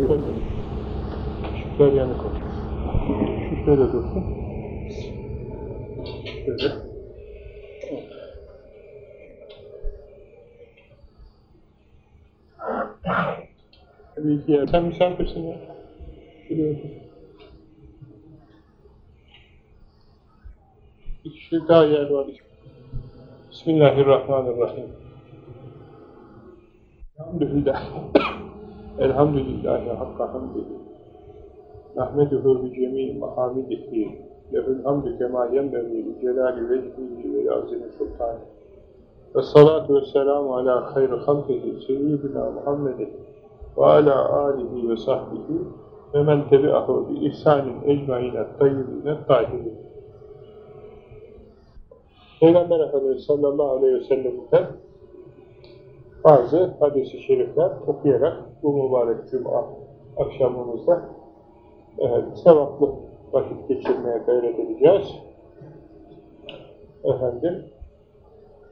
Işıklar yanık olsun. Şu şöyle dursun. Şöyle. Tabii ki ya. Sen misafirsin ya. Şuraya otur. Bir kişi daha yer var. Bismillahirrahmanirrahim. Elhamdülillah. Elhamdülillahi hakka hamdihi. Nahmeduhu bi cemî mahamidihi. Lehul hamdü kemâ yenbevî li celâli vecihihi ve azimi sultâni. Ve salatu ve selamu ala hayri halkihi seyyidina Muhammedin ve ala âlihi ve sahbihi ve men tebi'ahu bi ihsanin ecmaîne tayyibine tahirin. Peygamber Efendimiz sallallahu aleyhi ve sellem'den bazı hadis-i şerifler okuyarak bu mübarek cuma akşamımızda evet, sevaplı vakit geçirmeye gayret edeceğiz. Efendim,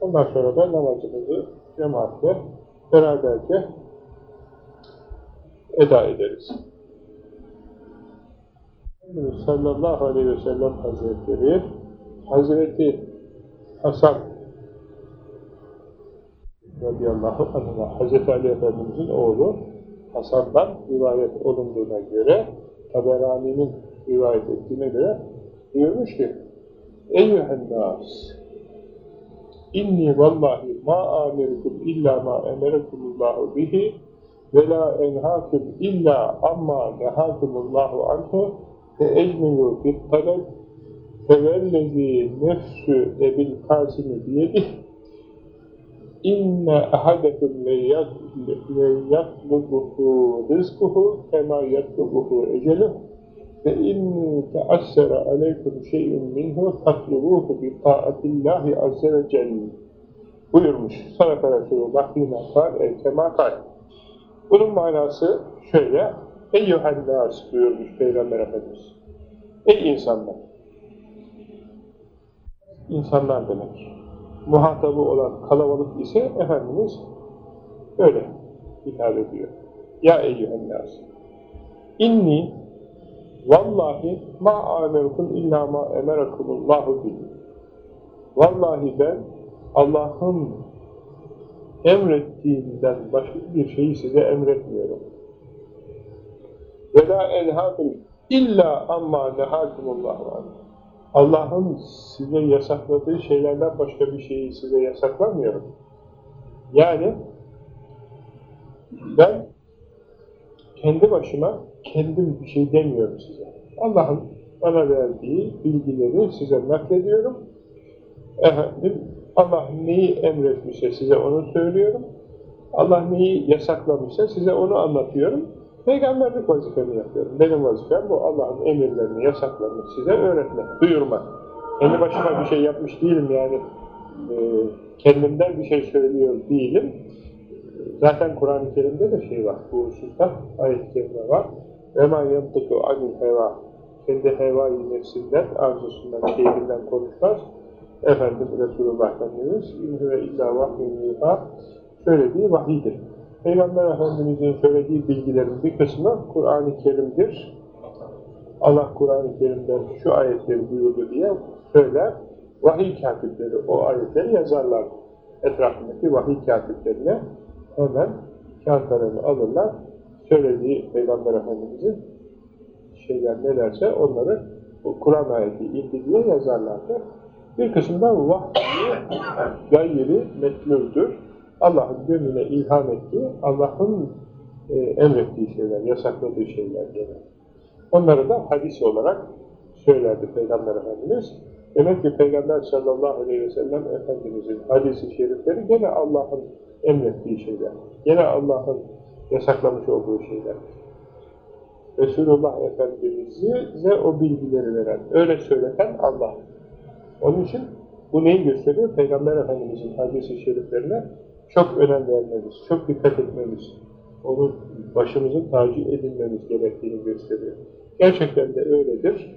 ondan sonra da namazımızı cemaatle beraberce eda ederiz. Efendimiz sallallahu aleyhi ve sellem Hazretleri Hazreti Hasan radıyallahu anh'a Hazreti Ali Efendimiz'in oğlu Hasan'dan rivayet olunduğuna göre Taberani'nin rivayet ettiğine göre buyurmuş ki Eyyühen nas inni vallahi ma amirukum illa ma emerekumullahu bihi ve la enhakum illa amma nehakumullahu anhu fe ecmilu fit talep fevellezi nefsü ebil kasimi biyedih inne ahadekum leyatlubuhu rizkuhu kema yatlubuhu eceluh ve inni teassera aleykum şey'un minhu tatlubuhu bi taatillahi azze ve celle buyurmuş. Sadaka Resulullah bina kal el kema kal. Bunun manası şöyle Eyyühen nas buyurmuş Peygamber Efendimiz. Ey insanlar! İnsanlar demek. Muhatabı olan kalabalık ise Efendimiz öyle hitap ediyor. Ya eyyühen nas! İnni Vallahi ma amerkum illa ma emerakumullahu bihi. Vallahi ben Allah'ın emrettiğinden başka bir şeyi size emretmiyorum. Ve la enhakum illa amma nehakumullahu anh. Allah'ın size yasakladığı şeylerden başka bir şeyi size yasaklamıyorum. Yani ben kendi başıma kendim bir şey demiyorum size. Allah'ın bana verdiği bilgileri size naklediyorum. Efendim, Allah neyi emretmişse size onu söylüyorum. Allah neyi yasaklamışsa size onu anlatıyorum. Peygamberlik vazifemi yapıyorum. Benim vazifem bu. Allah'ın emirlerini, yasaklarını size öğretmek, duyurmak. Kendi başıma bir şey yapmış değilim yani. E, kendimden bir şey söylüyor değilim. Zaten Kur'an-ı Kerim'de de şey var. Bu hususta ayet-i kerime var. وَمَا يَنْطِقُ عَنِ الْهَوَى Kendi hevai nefsinden, arzusundan, keyfinden konuşmaz. Efendim Resulullah Efendimiz اِنْهُ اِلَّا وَحْيُنْ söylediği vahidir. Peygamber Efendimiz'in söylediği bilgilerin bir kısmı Kur'an-ı Kerim'dir. Allah Kur'an-ı Kerim'den şu ayetleri buyurdu diye söyler. Vahiy katipleri o ayetleri yazarlar. Etrafındaki vahiy katiplerine hemen kağıtlarını alırlar. Söylediği Peygamber Efendimiz'in şeyler nelerse onları Kur'an ayeti indi diye yazarlardı. Bir kısımda vahyi gayri metlüldür. Allah'ın gönlüne ilham ettiği, Allah'ın e, emrettiği şeyler, yasakladığı şeyler gene. Onları da hadis olarak söylerdi Peygamber Efendimiz. Demek ki Peygamber sallallahu aleyhi ve sellem Efendimizin hadisi şerifleri gene Allah'ın emrettiği şeyler. Gene Allah'ın yasaklamış olduğu şeyler. Resulullah Efendimiz'e o bilgileri veren, öyle söyleten Allah. Onun için bu neyi gösteriyor? Peygamber Efendimiz'in hadisi şeriflerine çok önem vermemiz, çok dikkat etmemiz, onu başımızın tacı edilmemiz gerektiğini gösteriyor. Gerçekten de öyledir.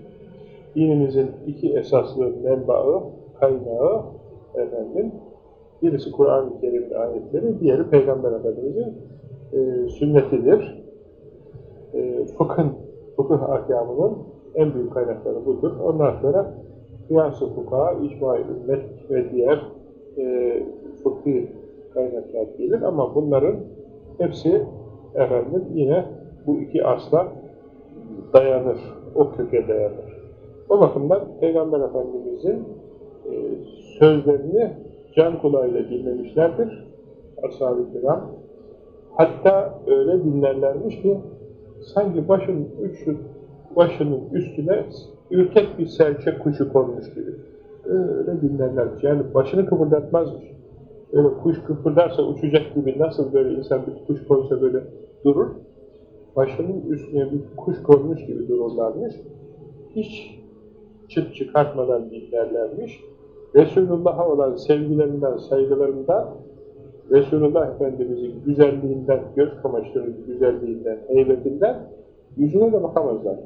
Dinimizin iki esaslı menbaı, kaynağı efendim, birisi Kur'an-ı Kerim'in ayetleri, diğeri Peygamber Efendimiz'in e, sünnetidir. fıkhın, fıkıh ahkamının en büyük kaynakları budur. Ondan sonra Kıyas-ı Fukaha, İcma-i Ümmet ve diğer e, fıkhi kaynaklar gelir ama bunların hepsi efendim yine bu iki asla dayanır, o köke dayanır. O bakımdan Peygamber Efendimiz'in e, sözlerini can kulağıyla dinlemişlerdir ashab-ı kiram. Hatta öyle dinlerlermiş ki sanki başın uçu, başının üstüne ürkek bir serçe kuşu konmuş gibi. Öyle dinlerlermiş. Yani başını kıpırdatmazmış. Öyle kuş kıpırdarsa uçacak gibi nasıl böyle insan bir kuş koysa böyle durur. Başının üstüne bir kuş konmuş gibi dururlarmış. Hiç çıt çıkartmadan dinlerlermiş. Resulullah'a olan sevgilerinden, saygılarından, Resulullah Efendimiz'in güzelliğinden, göz kamaştırıcı güzelliğinden, heybetinden yüzüne de bakamazlar.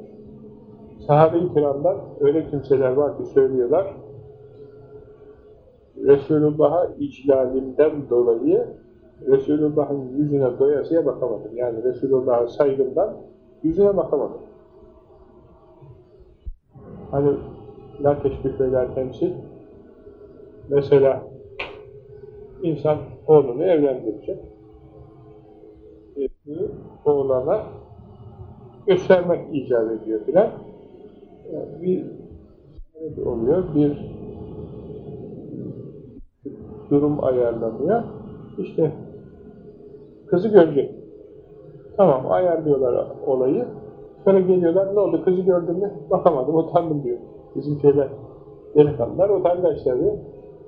Sahabe-i kiramdan öyle kimseler var ki söylüyorlar, Resulullah'a iclalimden dolayı Resulullah'ın yüzüne doyasıya bakamadım. Yani Resulullah'a saygımdan yüzüne bakamadım. Hani la teşbih ve temsil mesela insan oğlunu evlendirecek. Bir oğlana göstermek icap ediyor filan. Yani bir oluyor, bir durum ayarlanıyor. İşte kızı görecek. Tamam ayarlıyorlar olayı. Sonra geliyorlar ne oldu kızı gördün mü? Bakamadım utandım diyor. Bizim şeyler delikanlılar utangaç tabii.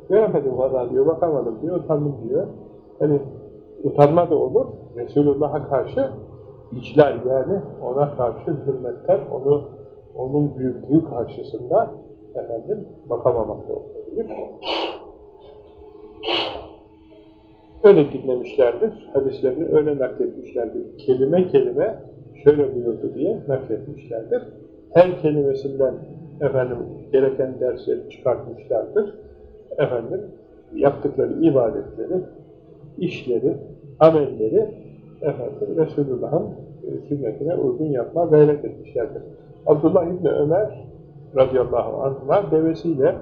Göremedim valla diyor bakamadım diyor utandım diyor. Hani utanma da olur. Resulullah'a karşı içler yani ona karşı hürmetten onu onun büyüklüğü karşısında efendim bakamamak da olabilir. Öyle dinlemişlerdir. Hadislerini öyle nakletmişlerdir. Kelime kelime şöyle buyurdu diye nakletmişlerdir. Her kelimesinden efendim gereken dersleri çıkartmışlardır. Efendim yaptıkları ibadetleri, işleri, amelleri efendim Resulullah'ın e, sünnetine uygun yapma gayret etmişlerdir. Abdullah İbni Ömer radıyallahu anh'a devesiyle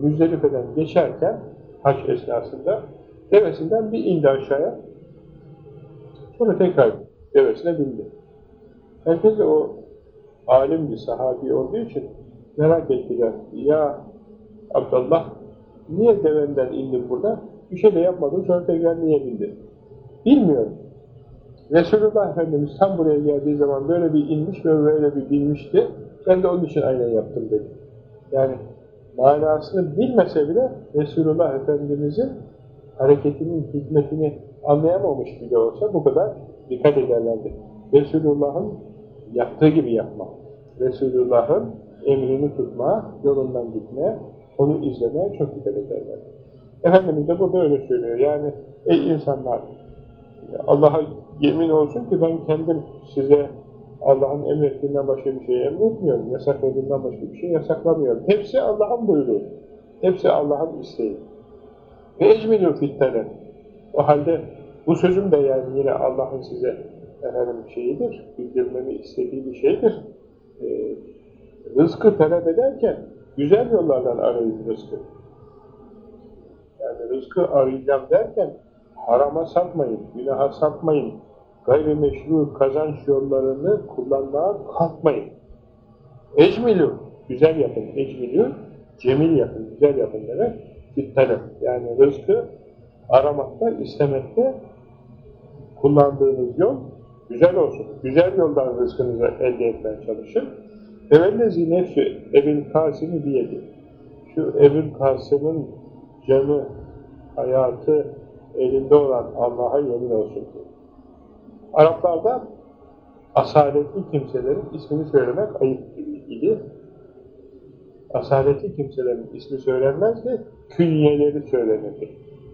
Müzdelife'den geçerken haç esnasında devesinden bir indi aşağıya. Sonra tekrar devesine bindi. Herkes de o alim bir sahabi olduğu için merak ettiler. Ya Abdullah niye devenden indin burada? Bir şey de yapmadın sonra tekrar niye bindin? Bilmiyorum. Resulullah Efendimiz tam buraya geldiği zaman böyle bir inmiş ve böyle bir bilmişti. Ben de onun için aynen yaptım dedi. Yani manasını bilmese bile Resulullah Efendimiz'in hareketinin hikmetini anlayamamış bile olsa bu kadar dikkat ederlerdi. Resulullah'ın yaptığı gibi yapma. Resulullah'ın emrini tutma, yolundan gitme, onu izlemeye çok dikkat ederler. Efendimiz de burada öyle söylüyor. Yani ey insanlar Allah'a yemin olsun ki ben kendim size Allah'ın emrettiğinden başka bir şey emretmiyorum. Yasakladığından başka bir şey yasaklamıyorum. Hepsi Allah'ın buyruğu. Hepsi Allah'ın isteği. Ve ecmilü fittelen. O halde bu sözüm de yani yine Allah'ın size efendim şeyidir, bildirmemi istediği bir şeydir. Ee, rızkı talep ederken güzel yollardan arayın rızkı. Yani rızkı arayacağım derken harama sapmayın, günaha sapmayın, gayrimeşru kazanç yollarını kullanmaya kalkmayın. Ecmilü, güzel yapın, ecmilü, cemil yapın, güzel yapın demek, bittalep. Yani rızkı aramakta, istemekte kullandığınız yol güzel olsun. Güzel yoldan rızkınızı elde etmeye çalışın. Evellezi nefsü Ebil Kasım'ı diyedi. Şu Ebil Kasım'ın canı, hayatı elinde olan Allah'a yemin olsun ki. Araplarda asaletli kimselerin ismini söylemek ayıp idi. Asaletli kimselerin ismi söylenmezdi, künyeleri söylenirdi.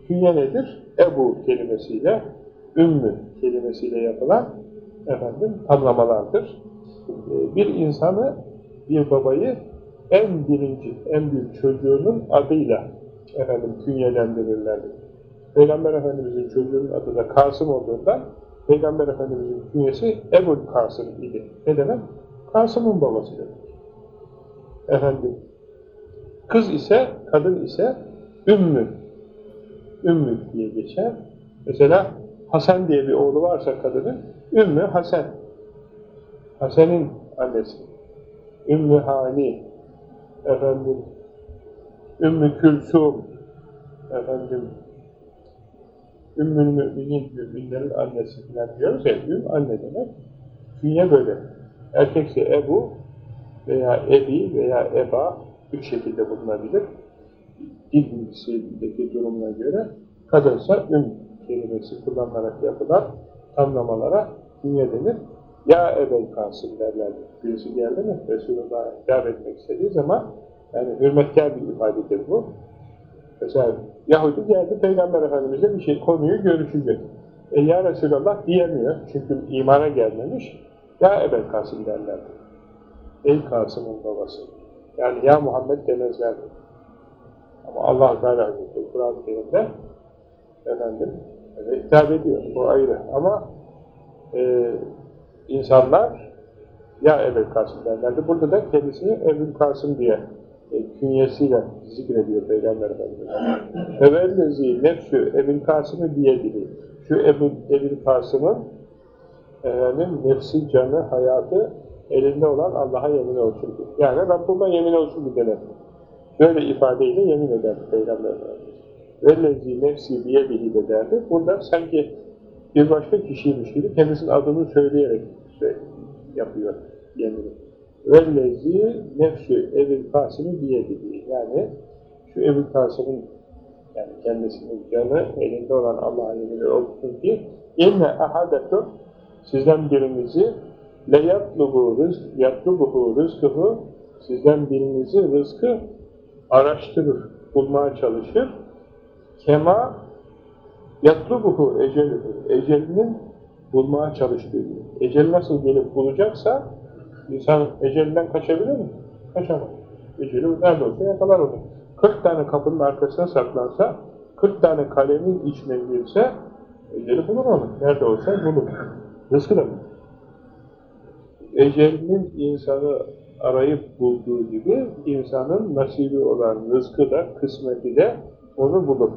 Künye nedir? Ebu kelimesiyle, ümmü kelimesiyle yapılan efendim tamlamalardır. Ee, bir insanı, bir babayı en birinci, en büyük çocuğunun adıyla efendim künyelendirirlerdi. Peygamber Efendimiz'in çocuğunun adı da Kasım olduğundan Peygamber Efendimiz'in künyesi Ebu Kasım idi. Ne demek? Kasım'ın babası demek. Efendim, kız ise, kadın ise Ümmü. Ümmü diye geçer. Mesela Hasan diye bir oğlu varsa kadının, Ümmü Hasan. Hasan'ın annesi. Ümmü Hani, efendim, Ümmü Külsum, efendim, Ümmül Müminin, müminlerin annesi falan diyoruz ya, Ümm anne demek. Künye böyle. Erkekse Ebu veya Ebi veya Eba üç şekilde bulunabilir. Dil bilgisindeki durumuna göre kadınsa Ümm kelimesi kullanılarak yapılan tamlamalara künye denir. Ya Ebel Kasım derler. Birisi geldi mi Resulullah'a hitap etmek istediği zaman yani hürmetkar bir ifadedir bu. Mesela Yahudi geldi Peygamber Efendimiz'e bir şey konuyu görüşecek. E ya Resulallah diyemiyor. Çünkü imana gelmemiş. Ya Ebel Kasım derlerdi. Ey Kasım'ın babası. Yani ya Muhammed demezlerdi. Ama Allah Teala Kur'an-ı Kerim'de efendim öyle hitap ediyor. Bu ayrı. Ama e, insanlar ya Ebel Kasım derlerdi. Burada da kendisini Ebul Kasım diye e, künyesiyle zikrediyor Peygamber Efendimiz. Evellezi nefsü Ebul Kasım'ı diyedili. Şu Ebul, Ebul Kasım'ın efendim, nefsi, canı, hayatı elinde olan Allah'a yemin olsun. Yani Rabbime yemin olsun demek. Böyle ifadeyle yemin eder Peygamber Efendimiz. Vellezi nefsi biyedihi de derdi. Burada sanki bir başka kişiymiş gibi kendisinin adını söyleyerek şey yapıyor yemini. Vellezi nefsü Ebil Kasım'ı biyedihi. Yani şu Ebil Kasım'ın yani kendisinin canı elinde olan Allah'a yemin olsun ki inne ahadetun sizden birinizi le yatlubu rızk yatlubuhu rızkıhu sizden birinizi rızkı araştırır, bulmaya çalışır. Kema yatlubuhu ecelühü. Ecelinin bulmaya çalıştığı. Ecel nasıl gelip bulacaksa insan ecelinden kaçabilir mi? Kaçamaz. Eceli nerede olsa yakalar onu. 40 tane kapının arkasına saklansa, 40 tane kalemin içine girse eceli bulur onu. Nerede olsa bulur. Rızkı da bulur. Ecelinin insanı arayıp bulduğu gibi insanın nasibi olan rızkı da, kısmeti de onu bulur.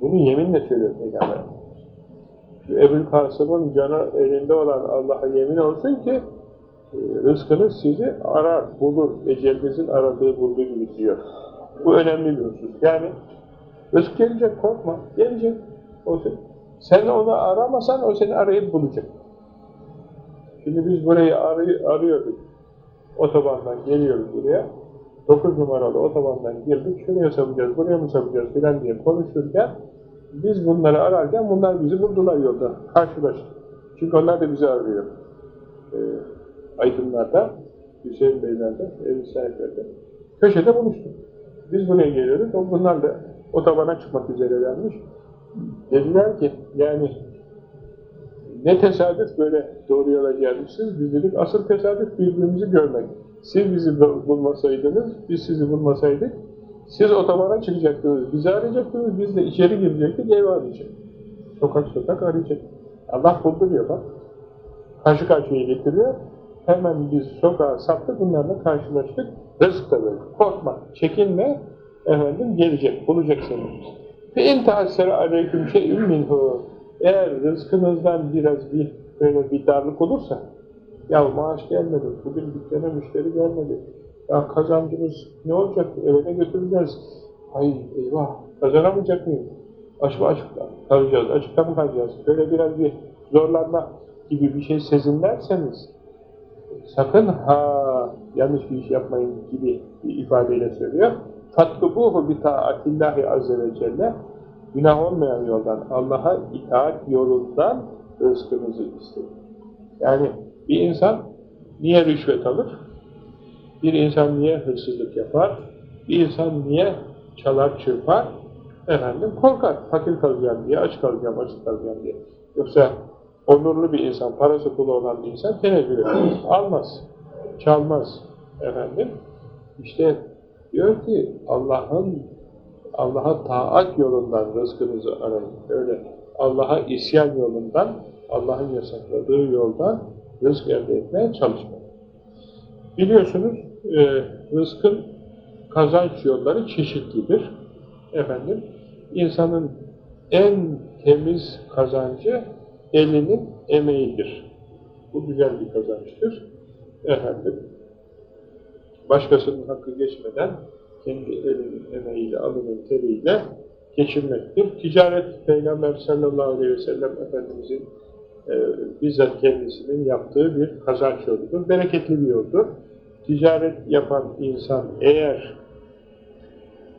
Bunu yeminle söylüyor Peygamber. Ebu'l Kasım'ın canı elinde olan Allah'a yemin olsun ki e, rızkınız sizi arar, bulur, ecelinizin aradığı bulduğu gibi diyor. Bu önemli bir husus. Yani rızk gelecek, korkma, gelecek. O sen, sen onu aramasan o seni arayıp bulacak. Şimdi biz burayı arı, arıyorduk. Otobandan geliyoruz buraya. 9 numaralı otobandan girdik. Şuraya sapacağız, buraya mı sapacağız filan diye konuşurken biz bunları ararken bunlar bizi buldular yolda. Karşılaştık. Çünkü onlar da bizi arıyor. Ee, aydınlarda, Hüseyin Beyler'de, ev sahiplerde. Köşede buluştuk. Biz buraya geliyoruz. Bunlar da otobana çıkmak üzerelermiş. Dediler ki yani ne tesadüf böyle doğru yola gelmişsiniz. Biz dedik asıl tesadüf birbirimizi görmek. Siz bizi bulmasaydınız, biz sizi bulmasaydık, siz otobana çıkacaktınız, bizi arayacaktınız, biz de içeri girecektik, ev arayacak. Sokak sokak arayacak. Allah buldu diyor bak. Karşı karşıya getiriyor. Hemen biz sokağa saptık, bunlarla karşılaştık. Rızk da böyle. Korkma, çekinme, efendim gelecek, bulacak seni. İn taassere aleyküm şey'ün minhu. Eğer rızkınızdan biraz bir böyle bir darlık olursa, ya maaş gelmedi, bugün dükkana müşteri gelmedi, ya kazancımız ne olacak, eve ne götüreceğiz, ay eyvah, kazanamayacak mıyım, aç mı açıkta kalacağız, açıkta mı kalacağız, böyle biraz bir zorlanma gibi bir şey sezinlerseniz, sakın ha yanlış bir iş yapmayın gibi bir ifadeyle söylüyor. Fatkubuhu bi taatillahi azze ve celle günah olmayan yoldan Allah'a itaat yolundan rızkınızı isteyin. Yani bir insan niye rüşvet alır? Bir insan niye hırsızlık yapar? Bir insan niye çalar çırpar? Efendim korkar. Fakir kalacağım diye, aç kalacağım, aç kalacağım diye. Yoksa onurlu bir insan, parası pulu olan bir insan tenezzül. Almaz. Çalmaz. Efendim. İşte diyor ki Allah'ın Allah'a taat yolundan rızkınızı arayın. Öyle Allah'a isyan yolundan Allah'ın yasakladığı yoldan rızk elde etmeye çalışmak. Biliyorsunuz e, rızkın kazanç yolları çeşitlidir. Efendim, insanın en temiz kazancı elinin emeğidir. Bu güzel bir kazançtır. Efendim, başkasının hakkı geçmeden kendi elinin emeğiyle, alının teriyle geçirmektir. Ticaret, Peygamber sallallahu aleyhi ve sellem Efendimizin e, bizzat kendisinin yaptığı bir kazanç yoludur. Bereketli bir yoldur. Ticaret yapan insan eğer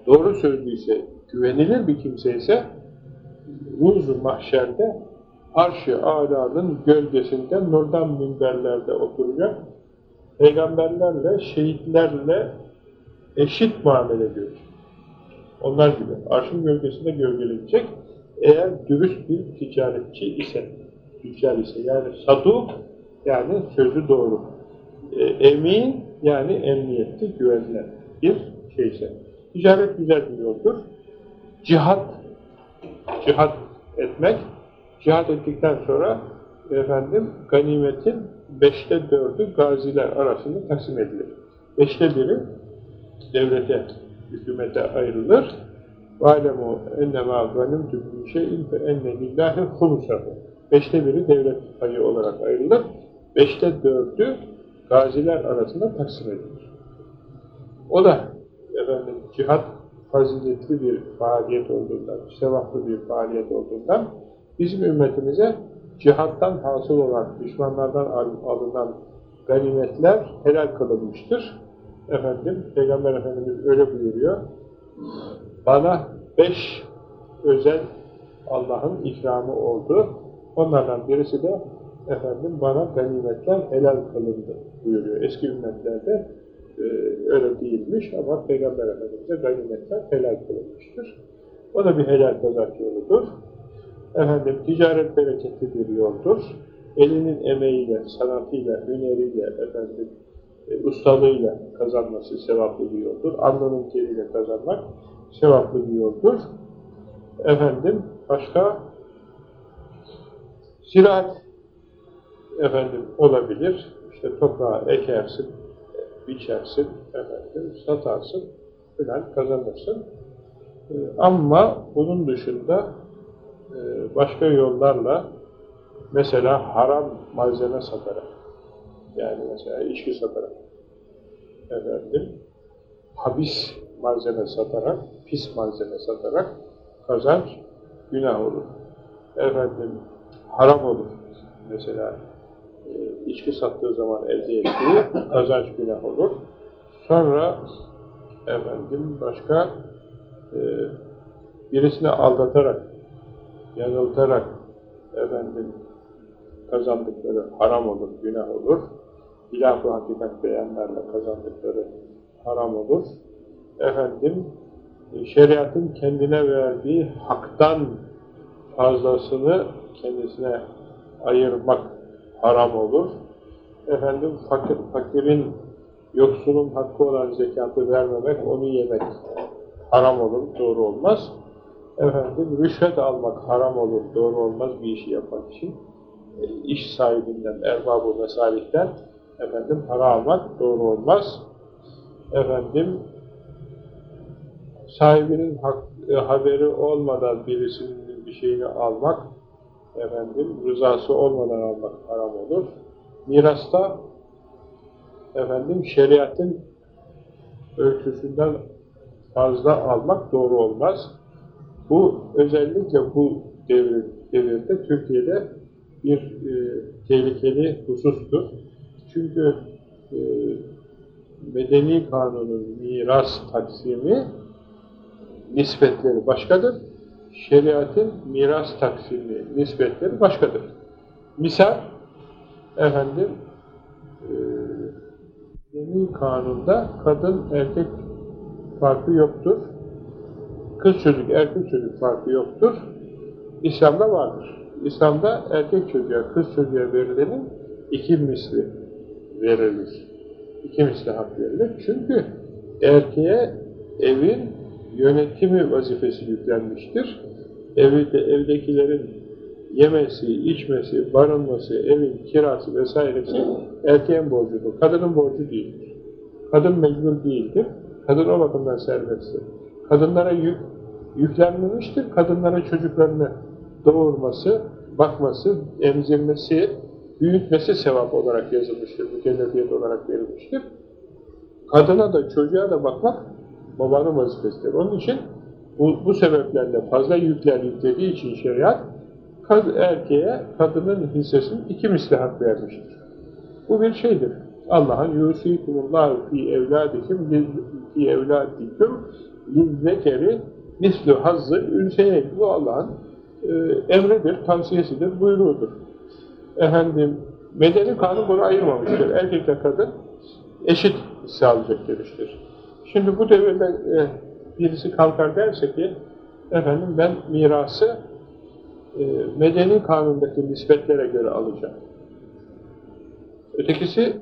doğru sözlüyse, güvenilir bir kimse ise ruzu mahşerde arş-ı âlâ'nın gölgesinde nurdan minberlerde oturacak peygamberlerle, şehitlerle eşit muamele görecek. Onlar gibi arşın gölgesinde gölgelenecek eğer dürüst bir ticaretçi ise, tüccar ise yani saduk yani sözü doğru, e, emin yani emniyetli, güvenilen bir şeyse. Ticaret güzel bir yoldur. Cihat, cihat etmek, cihat ettikten sonra efendim ganimetin beşte dördü gaziler arasında taksim edilir. Beşte biri devlete, hükümete ayrılır. وَعَلَمُوا اَنَّمَا غَنِمْتُمْ مِنْ شَيْءٍ فَاَنَّ لِلّٰهِ خُمُسَهُ Beşte biri devlet payı olarak ayrılır. Beşte dördü gaziler arasında taksim edilir. O da efendim cihat faziletli bir faaliyet olduğundan, sevaplı bir faaliyet olduğundan bizim ümmetimize cihattan hasıl olan, düşmanlardan alınan ganimetler helal kılınmıştır. Efendim, Peygamber Efendimiz öyle buyuruyor. Bana beş özel Allah'ın ikramı oldu. Onlardan birisi de efendim bana ganimetler helal kılındı buyuruyor. Eski ümmetlerde e, öyle değilmiş ama Peygamber Efendimiz'e ganimetler helal kılınmıştır. O da bir helal kazanç yoludur. Efendim, ticaret bereketli bir yoldur. Elinin emeğiyle, sanatıyla, hüneriyle, efendim, e, ustalığıyla kazanması sevaplı bir yoldur. Alnının teriyle kazanmak sevaplı bir yoldur. Efendim, başka ziraat efendim olabilir. İşte toprağa ekersin, biçersin, efendim, satarsın, filan kazanırsın. E, ama bunun dışında başka yollarla mesela haram malzeme satarak yani mesela içki satarak efendim habis malzeme satarak pis malzeme satarak kazanç günah olur. Efendim haram olur. Mesela e, içki sattığı zaman elde ettiği kazanç günah olur. Sonra efendim başka e, birisini aldatarak yanıltarak efendim kazandıkları haram olur, günah olur. Hilaf-ı hakikat beyanlarla kazandıkları haram olur. Efendim, şeriatın kendine verdiği haktan fazlasını kendisine ayırmak haram olur. Efendim, fakir, fakirin, yoksulun hakkı olan zekatı vermemek, onu yemek haram olur, doğru olmaz efendim rüşvet almak haram olur, doğru olmaz bir işi yapmak için. E, iş sahibinden, erbab-ı mesalihten efendim para almak doğru olmaz. Efendim sahibinin hak, e, haberi olmadan birisinin bir şeyini almak efendim rızası olmadan almak haram olur. Mirasta efendim şeriatın ölçüsünden fazla almak doğru olmaz. Bu özellikle bu devir, devirde Türkiye'de bir e, tehlikeli husustur. Çünkü e, medeni kanunun miras taksimi nispetleri başkadır. Şeriatın miras taksimi nispetleri başkadır. Misal efendim e, medeni kanunda kadın erkek farkı yoktur kız çocuk, erkek çocuk farkı yoktur. İslam'da vardır. İslam'da erkek çocuğa, kız çocuğa verilenin iki misli verilir. İki misli hak verilir. Çünkü erkeğe evin yönetimi vazifesi yüklenmiştir. Evde, evdekilerin yemesi, içmesi, barınması, evin kirası vesairesi erkeğin borcudur. Kadının borcu değildir. Kadın mecbur değildir. Kadın o bakımdan serbesttir. Kadınlara yük, yüklenmemiştir. Kadınlara çocuklarını doğurması, bakması, emzirmesi, büyütmesi sevap olarak yazılmıştır. Mükellefiyet olarak verilmiştir. Kadına da çocuğa da bakmak babanın vazifesidir. Onun için bu, bu sebeplerle fazla yükler yüklediği için şeriat kad, erkeğe kadının hissesinin iki misli hak vermiştir. Bu bir şeydir. Allah'ın yusikumullahu fi evladikum fi evladikum lizzekeri mislu hazzı ünseyeyn. Bu Allah'ın e, emridir, tavsiyesidir, buyruğudur. Efendim, medeni kanun bunu ayırmamıştır. Erkekle kadın eşit sağlayacak demiştir. Şimdi bu devirde e, birisi kalkar derse ki efendim ben mirası e, medeni kanundaki nispetlere göre alacağım. Ötekisi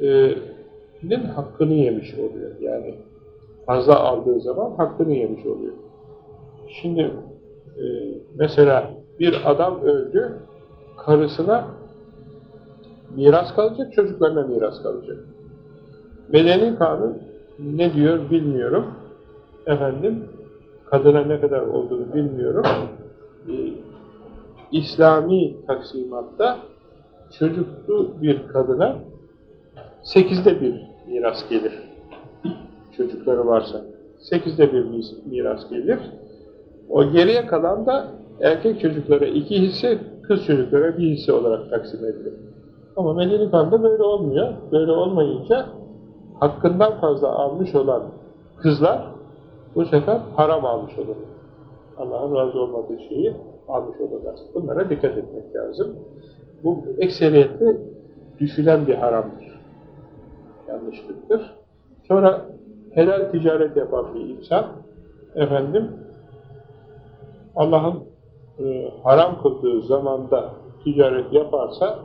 e, hakkını yemiş oluyor. Yani fazla aldığı zaman hakkını yemiş oluyor. Şimdi e, mesela bir adam öldü, karısına miras kalacak, çocuklarına miras kalacak. Medeni kanun ne diyor bilmiyorum. Efendim, kadına ne kadar olduğunu bilmiyorum. Ee, İslami taksimatta çocuklu bir kadına sekizde bir miras gelir. Çocukları varsa. Sekizde bir miras gelir. O geriye kalan da erkek çocuklara iki hisse, kız çocuklara bir hisse olarak taksim edilir. Ama medeni kanunda böyle olmuyor. Böyle olmayınca hakkından fazla almış olan kızlar bu sefer haram almış olur. Allah'ın razı olmadığı şeyi almış olurlar. Bunlara dikkat etmek lazım. Bu ekseriyetle düşülen bir haramdır. Yanlışlıktır. Sonra helal ticaret yapan bir insan efendim Allah'ın e, haram kıldığı zamanda ticaret yaparsa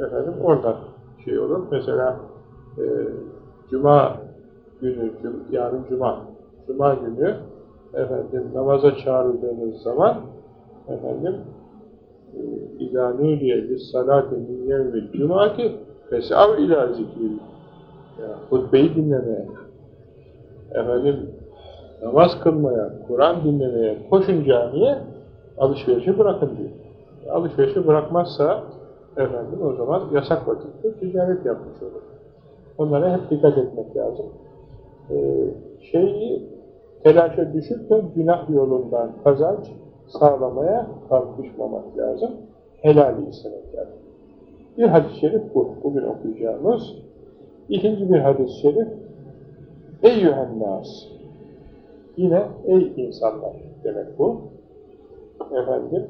efendim orada şey olur. Mesela e, Cuma günü, yarın Cuma, Cuma günü efendim namaza çağrıldığınız zaman efendim اِذَا نُولِيَ لِسَّلَاتِ مِنْ يَوْمِ الْجُمَعَةِ فَسَعَوْ اِلَى ذِكْرِ Hutbeyi dinlemeye, efendim namaz kılmaya, Kur'an dinlemeye, koşun camiye, alışverişi bırakın diyor. Alışverişi bırakmazsa efendim o zaman yasak vakitte ticaret yapmış olur. Onlara hep dikkat etmek lazım. Ee, şeyi telaşa düşüp de günah yolundan kazanç sağlamaya kalkışmamak lazım. Helali istemek lazım. Bir hadis-i şerif bu. Bugün okuyacağımız. İkinci bir hadis-i şerif Eyyühen nas. Yine ey insanlar demek bu. Efendim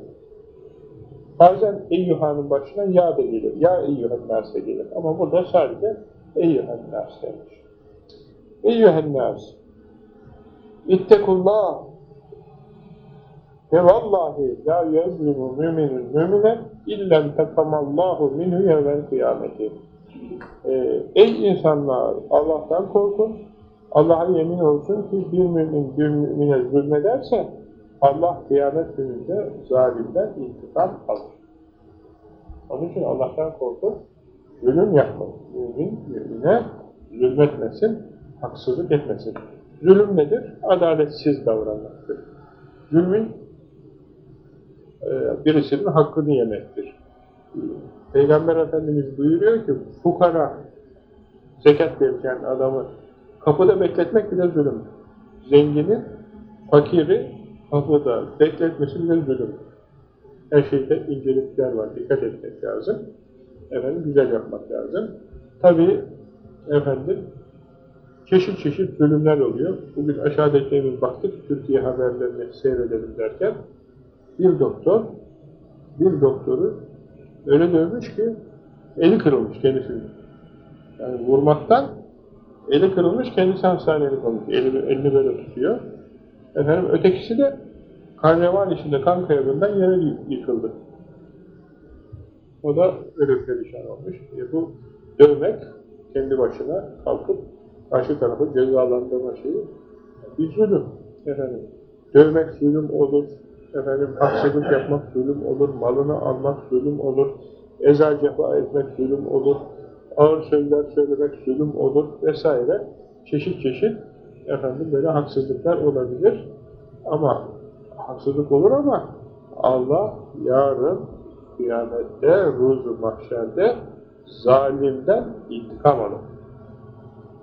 bazen eyyühanın başına ya da gelir. Ya eyyühen nas da gelir. Ama burada sadece eyyühen nas demiş. Eyyühen nas İttekullah ve vallahi la yazlimu müminun müminen illen tekamallahu minhu yevvel kıyameti. Ee, ey insanlar Allah'tan korkun. Allah'a yemin olsun ki bir mümin bir mümine zulmederse Allah kıyamet gününde zalimden intikam alır. Onun için Allah'tan korkun. Zulüm yapmayın. Mümin mümine zulmetmesin, haksızlık etmesin. Zulüm nedir? Adaletsiz davranmaktır. Zulmün e, birisinin hakkını yemektir. Peygamber Efendimiz buyuruyor ki fukara zekat verirken adamı kapıda bekletmek bile zulüm. Zenginin fakiri kapıda bekletmesi bile zulüm. Her şeyde incelikler var. Dikkat etmek lazım. Efendim güzel yapmak lazım. Tabi efendim çeşit çeşit zulümler oluyor. Bugün aşağıdakilerimiz baktık, Türkiye haberlerini seyredelim derken bir doktor, bir doktoru öyle dövmüş ki eli kırılmış kendisinin. Yani vurmaktan eli kırılmış, kendisi hastaneli kalmış. Elini, elini böyle tutuyor. Efendim ötekisi de karneval içinde kan kaybından yere yıkıldı. O da öyle perişan olmuş. E bu dövmek kendi başına kalkıp karşı tarafı cezalandırma şeyi bir zulüm. Efendim, dövmek zulüm olur, efendim haksızlık yapmak zulüm olur, malını almak zulüm olur, eza cefa etmek zulüm olur, ağır sözler söylemek zulüm olur vesaire. Çeşit çeşit efendim böyle haksızlıklar olabilir. Ama haksızlık olur ama Allah yarın kıyamette, ruzu mahşerde zalimden intikam alır.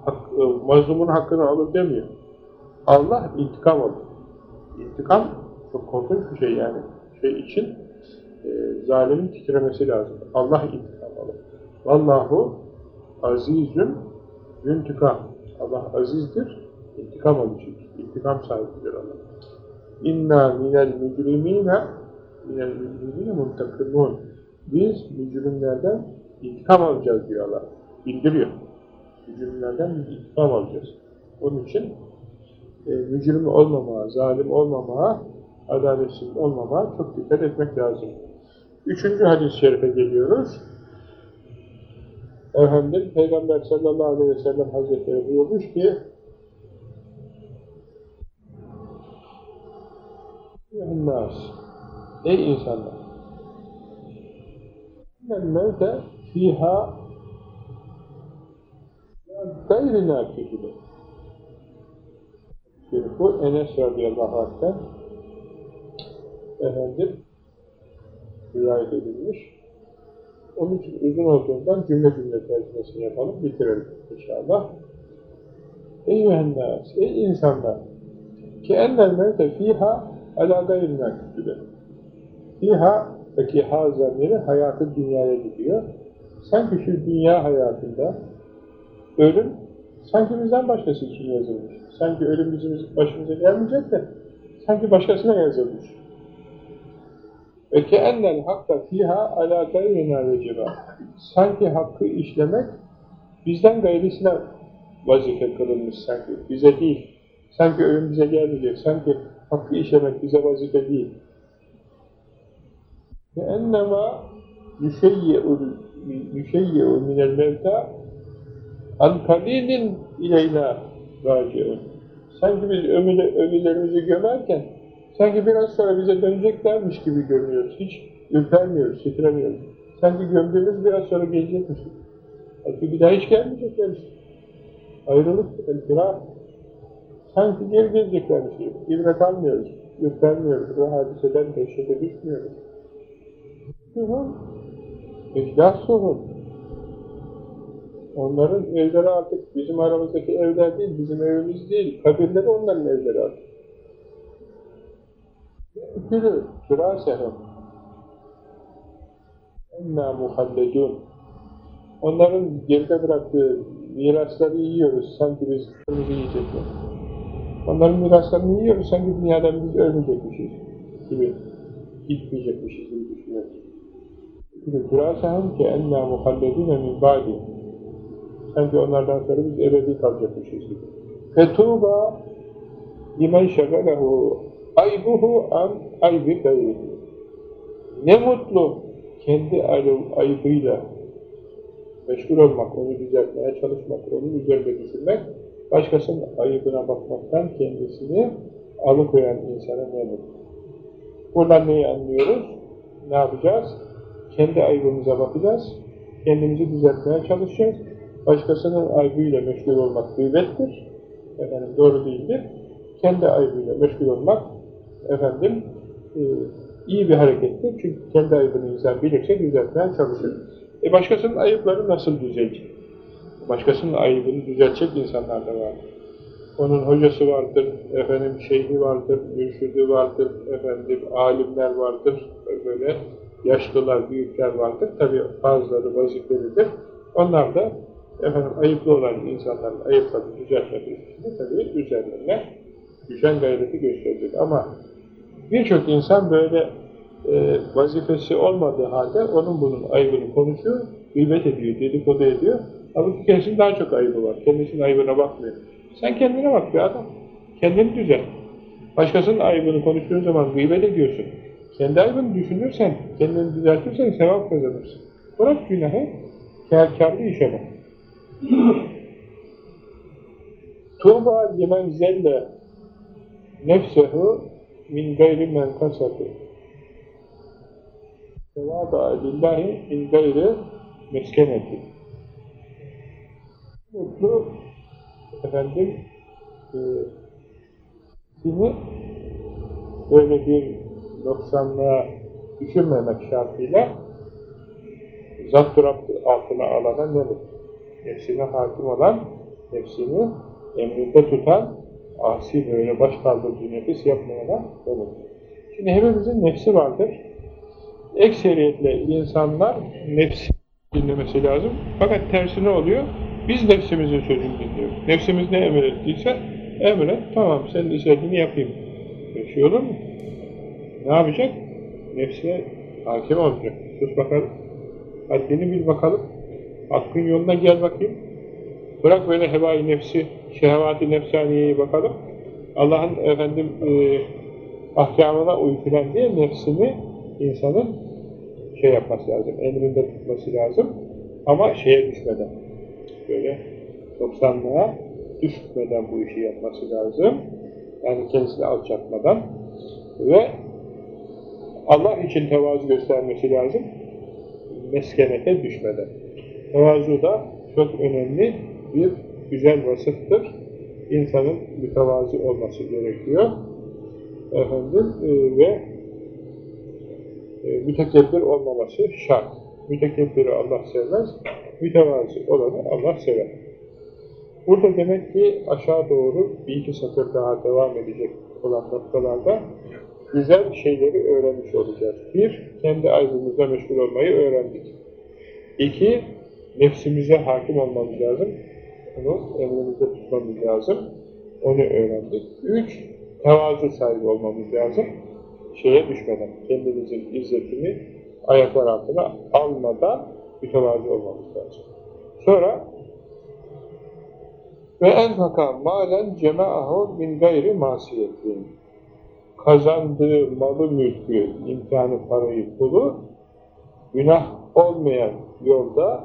Hak, e, mazlumun hakkını alır demiyor. Allah intikam alır. İntikam çok korkunç bir şey yani. Şey için e, zalimin titremesi lazım. Allah intikam. Vallahu azizün intikam. Allah azizdir, intikam alıcıdır. İntikam sahibidir Allah. İnna minel mücrimine minel mücrimine muntakimun. Biz mücrimlerden intikam alacağız diyor Allah. Bildiriyor. Mücrimlerden intikam alacağız. Onun için e, mücrim olmamaya, zalim olmamaya, adaletsiz olmamaya çok dikkat etmek lazım. Üçüncü hadis-i şerife geliyoruz. Efendim, Peygamber sallallahu aleyhi ve sellem hazretleri buyurmuş ki Nas, ey insanlar mevte fiha gayri. Şimdi bu Enes radıyallahu anh'ten efendim rivayet edilmiş. Onun için uzun olduğundan cümle cümle tercümesini yapalım, bitirelim inşallah. Eyyühennâs, ey insanlar! Ki ennel mevte fiha alâ gayri nakifidir. Fiha Peki ha zamiri hayatı dünyaya gidiyor. Sanki şu dünya hayatında ölüm sanki bizden başkası için yazılmış. Sanki ölüm bizim başımıza gelmeyecek de sanki başkasına yazılmış. Ve keennel hakka fiha ala termina veciba. Sanki hakkı işlemek bizden gayrisine vazife kılınmış sanki. Bize değil. Sanki ölüm bize gelmeyecek. Sanki hakkı işlemek bize vazife değil. Keennema nüşeyye'u minel mevta an kalilin ileyna raciun. Sanki biz ömürlerimizi gömerken sanki biraz sonra bize döneceklermiş gibi görünüyoruz. Hiç ürpermiyoruz, titremiyoruz. Sanki gömdüğümüz biraz sonra gelecekmiş. Halbuki bir daha hiç gelmeyecekler işte. Ayrılık, el Sanki geri geleceklermiş gibi. İbret almıyoruz, ürpermiyoruz. O hadiseden dehşete düşmüyoruz suhum, iflah Onların evleri artık bizim aramızdaki evler değil, bizim evimiz değil. Kabirleri onların evleri artık. Külü kirasehum enna muhalledun Onların geride bıraktığı mirasları yiyoruz, sanki biz önümüzü yiyecekler. Onların miraslarını yiyoruz, sanki dünyadan biz ölmeyecekmişiz gibi, gitmeyecekmişiz gibi düşünüyoruz. Kürasehum ki enna muhalledine min ba'di. Sanki onlardan sonra biz ebedi kalacakmışız gibi. Fetuba limen şegalehu aybuhu an aybi gayrihi. Ne mutlu kendi ayıbıyla meşgul olmak, onu düzeltmeye çalışmak, onun üzerinde düşünmek, başkasının ayıbına bakmaktan kendisini alıkoyan insana ne mutlu. Buradan neyi anlıyoruz? Ne yapacağız? kendi aybımıza bakacağız, kendimizi düzeltmeye çalışacağız. Başkasının aybıyla meşgul olmak gıybettir, efendim doğru değildir. Kendi aybıyla meşgul olmak, efendim e, iyi bir harekettir. Çünkü kendi aybını insan bilirse düzeltmeye çalışır. E başkasının ayıpları nasıl düzelecek? Başkasının ayıbını düzeltecek insanlar da var. Onun hocası vardır, efendim şeyhi vardır, mürşidi vardır, efendim alimler vardır, böyle yaşlılar, büyükler vardır. Tabi bazıları vazifelidir. Onlar da efendim ayıplı olan insanların ayıplarını düzeltmek için tabi üzerlerine düşen gayreti gösterecek. Ama birçok insan böyle e, vazifesi olmadığı halde onun bunun ayıbını konuşuyor, gıybet ediyor, dedikodu ediyor. Ama kendisinin daha çok ayıbı var. Kendisinin ayıbına bakmıyor. Sen kendine bak bir adam. Kendini düzelt. Başkasının ayıbını konuştuğun zaman gıybet ediyorsun. Kendi aybını düşünürsen, kendini düzeltirsen sevap kazanırsın. Bırak günahı, kâr kârlı işe bak. Tuğba limen zelle nefsehu min gayri menkasati. Sevada lillahi min gayri meskeneti. Mutlu efendim e, seni böyle bir noksanlığa düşünmemek şartıyla zapt altına alana ne mutlu. Nefsine hakim olan, nefsini emrinde tutan, asi böyle baş kaldırdığı nefis yapmayana mutlu. Şimdi hepimizin nefsi vardır. Ekseriyetle insanlar nefsi dinlemesi lazım. Fakat tersi ne oluyor? Biz nefsimizin sözünü dinliyoruz. Nefsimiz ne emrettiyse emret, tamam senin istediğini yapayım. Olur mu? Ne yapacak? Nefsine hakim olacak. Sus bakalım. Haddini bil bakalım. Hakkın yoluna gel bakayım. Bırak böyle hevai nefsi, şehvati bakalım. Allah'ın efendim e, ahkamına uy filan diye nefsini insanın şey yapması lazım, emrinde tutması lazım. Ama şeye düşmeden, böyle 90'lığa düşmeden bu işi yapması lazım. Yani kendisini alçatmadan ve Allah için tevazu göstermesi lazım. Meskenete düşmeden. Tevazu da çok önemli bir güzel vasıftır. İnsanın mütevazı olması gerekiyor. Efendim e, ve e, mütekebbir olmaması şart. Mütekebbiri Allah sevmez, mütevazı olanı Allah sever. Burada demek ki aşağı doğru bir iki satır daha devam edecek olan noktalarda güzel şeyleri öğrenmiş olacağız. Bir, kendi aybımızla meşgul olmayı öğrendik. İki, nefsimize hakim olmamız lazım. Onu emrimizde tutmamız lazım. Onu öğrendik. Üç, tevazu sahibi olmamız lazım. Şeye düşmeden, kendimizin izzetini ayaklar altına almadan mütevazı olmamız lazım. Sonra ve enfaka malen cema'ahu min gayri masiyetin kazandığı malı mülkü, imkanı, parayı, pulu günah olmayan yolda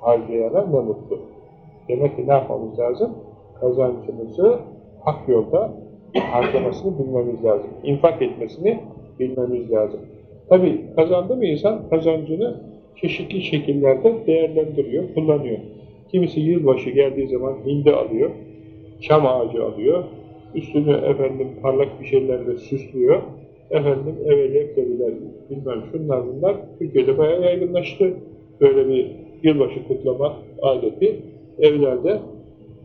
harcayana ne mutlu. Demek ki ne yapmamız lazım? Kazancımızı hak yolda harcamasını bilmemiz lazım. İnfak etmesini bilmemiz lazım. Tabi kazandı mı insan kazancını çeşitli şekillerde değerlendiriyor, kullanıyor. Kimisi yılbaşı geldiği zaman hindi alıyor, çam ağacı alıyor, üstünü efendim parlak bir şeylerle süslüyor. Efendim eve leptebiler, bilmem şunlar bunlar. Türkiye'de bayağı yaygınlaştı. Böyle bir yılbaşı kutlama adeti evlerde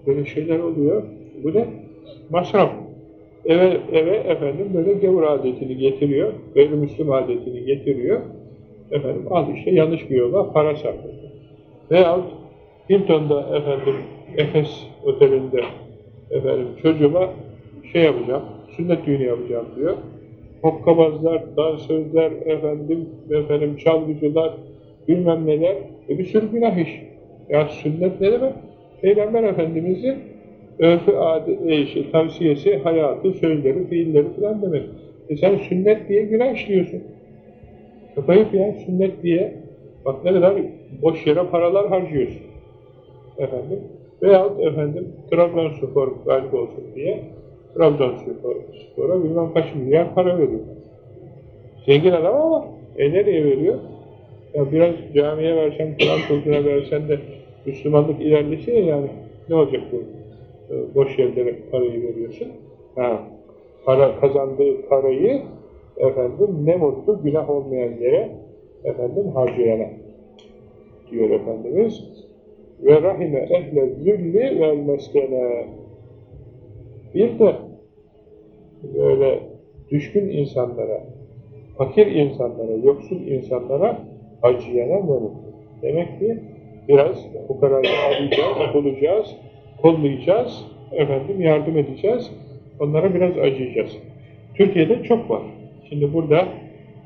böyle şeyler oluyor. Bu ne? Masraf. Eve, eve efendim böyle gavur adetini getiriyor. Gayrimüslim adetini getiriyor. Efendim al işte yanlış bir yola para sarfı. Veyahut Hilton'da efendim Efes otelinde efendim çocuğuma şey yapacağım, sünnet düğünü yapacağım diyor. Hokkabazlar, dansözler, efendim, efendim çalgıcılar, bilmem neler, e bir sürü günah iş. Ya sünnet ne demek? Peygamber Efendimiz'in örfü, adet, e, şey, tavsiyesi, hayatı, sözleri, fiilleri falan demek. E sen sünnet diye günah işliyorsun. Çok ayıp ya, sünnet diye. Bak ne kadar boş yere paralar harcıyorsun. Efendim. Veyahut efendim Trabzonspor galip olsun diye Trabzonspor'a bilmem kaç milyar para veriyor. Zengin adam ama e nereye veriyor? Ya biraz camiye versen, Kur'an kursuna versen de Müslümanlık ilerlese yani ne olacak bu? E, boş yerlere parayı veriyorsun. Ha, para kazandığı parayı efendim ne mutlu günah olmayan yere efendim harcayana diyor Efendimiz. Ve rahime ehle zülli vel meskene bir de böyle düşkün insanlara, fakir insanlara, yoksul insanlara acıyana ne mutlu. Demek ki biraz bu kararı arayacağız, bulacağız, kollayacağız, efendim yardım edeceğiz, onlara biraz acıyacağız. Türkiye'de çok var. Şimdi burada